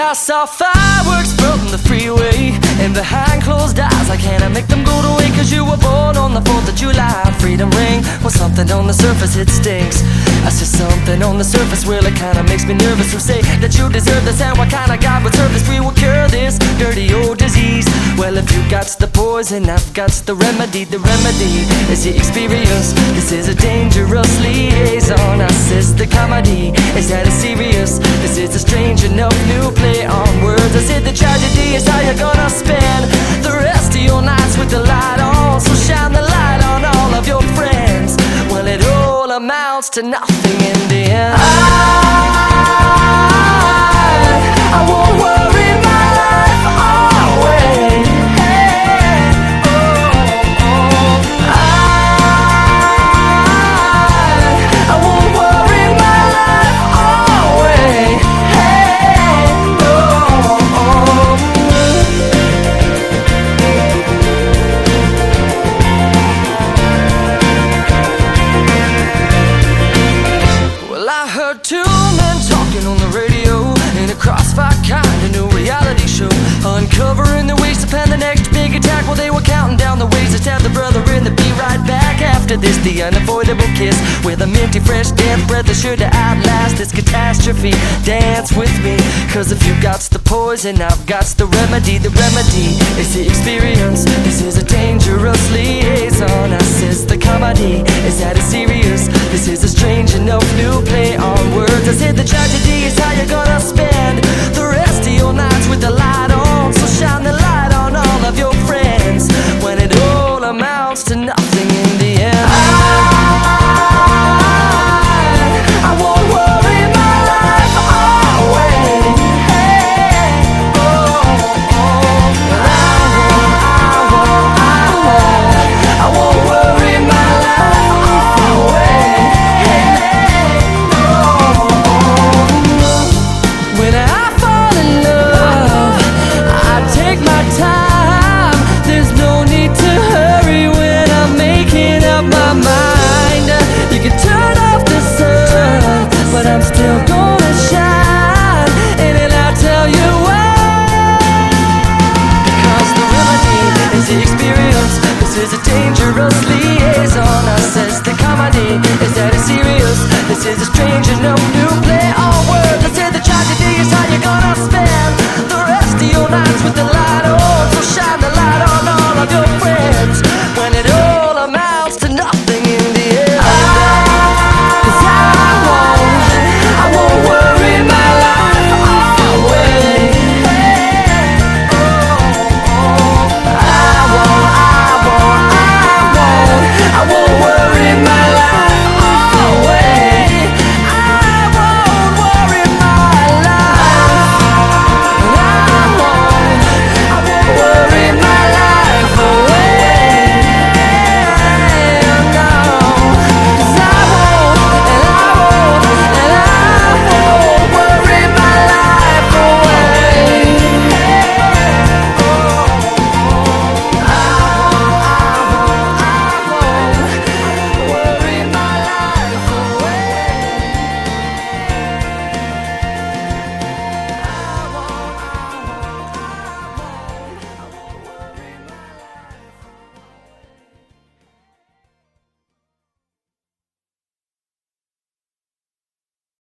I saw fireworks from the freeway. And behind closed eyes I can't make them go waste. Cause you were born on the 4th of July. Freedom ring was something on the surface it stinks. I see something on the surface Well it kinda makes me nervous Who say that you deserve this. And what kind of God would serve this? We will cure this dirty old disease. Well if you got the poison I've got the remedy. The remedy is the experience. This is a dangerous liaison. I says the comedy Is that it's serious amounts to nothing in the end. I, after this. The unavoidable kiss with a minty fresh death breath is sure to outlast this catastrophe. Dance with me, cause if you got the poison, I've got the remedy. The remedy is the experience. This is a dangerous liaison. I says the comedy is that it's serious. This is a strange enough